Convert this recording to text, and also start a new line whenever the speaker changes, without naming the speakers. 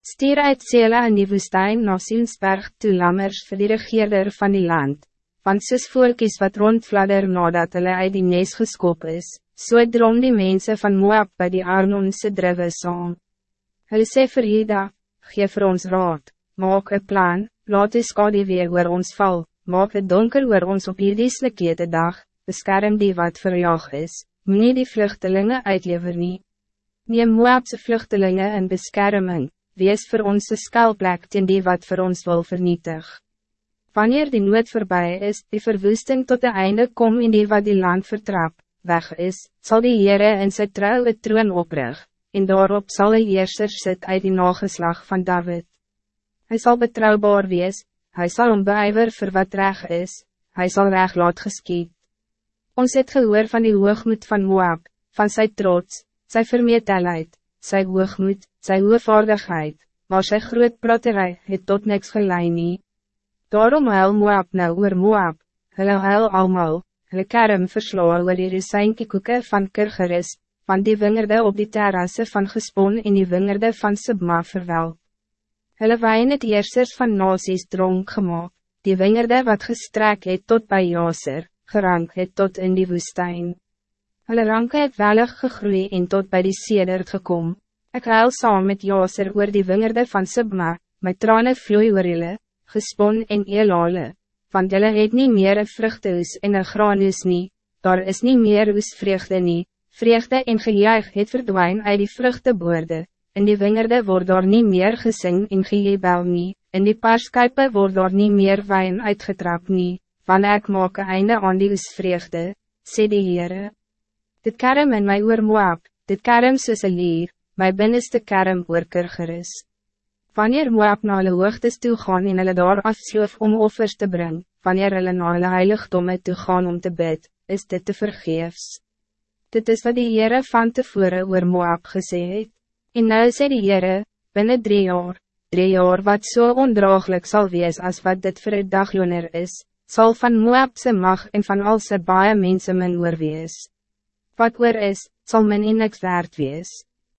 Stier uit Sela in die woestijn na Siensberg toe lammers vir die regeerder van die land, want soos voorkies wat rondfladder nadat hulle uit die nes geskop is, so drom die mensen van Moab bij die Arnonse drive saam. Hulle sê vir Hida, geef vir ons raad, maak een plan, laat die skade weer oor ons val, maak het donker oor ons op hierdie slikkete dag, beskerm die wat verjaag is, moet die vluchtelingen uitlever nie. Neem Moabse vluchtelingen in beskerming, wees voor ons een skuilplek teen die wat voor ons wil vernietig. Wanneer die nood voorbij is, die verwoesting tot de einde kom in die wat die land vertrap, weg is, zal die Heere in sy trouwe troon oprig, en daarop zal een heerser sit uit die nageslag van David. Hij zal betrouwbaar wees, hij zal ombeijver voor wat reg is, hij zal reg laat geskiet. Ons het gehoor van die hoogmoed van Moab, van zijn trots, zijn vermetelheid, sy hoogmoed, sy hoevaardigheid, maar sy groot praterij het tot niks gelei nie. Daarom huil Moab nou oor Moab, hulle huil almal, hulle kerm verslaan oor die resynkie koeke van Kirgeris, van die wingerde op die terrasse van Gespon en die wingerde van Subma verwel. Hulle wijn het eersers van nasies dronk gemaakt, die wingerde wat gestrek het tot bij Jaser, gerank het tot in die woestijn. Hulle ranke het welig gegroei en tot bij die sedert gekom. Ik huil saam met Jaser oor die wingerde van Sibma, my trane vloei oor julle, gespon en eelale, want julle het nie meer een vruchtehuis en een graanhuis nie, daar is niet meer oes vreugde nie, vreugde en gejuig het verdwijn uit die vruchteboorde, in die wingerde word daar niet meer gesing en gejebel nie, in die paarskuipe word daar niet meer wijn uitgetrap nie, van ek maak een einde aan die oes vreugde, sê die Heere. Dit kerm in my oor Moab, dit kerm soos een lier, my binnenste kerm oor Kirgeris. Wanneer Moab na hulle hoogtes toe gaan en hulle daar afsloof om offers te brengen, wanneer hulle na hulle heiligdomme toe gaan om te bid, is dit te vergeefs. Dit is wat die Heere van tevore oor Moab gesê het. En nou sê die Heere, binnen drie jaar, drie jaar wat zo so ondraaglijk zal wees als wat dit voor het dagloner is, zal van Moabse mag en van al sy baie mense min oor wees wat oor is, zal men in niks waard wees.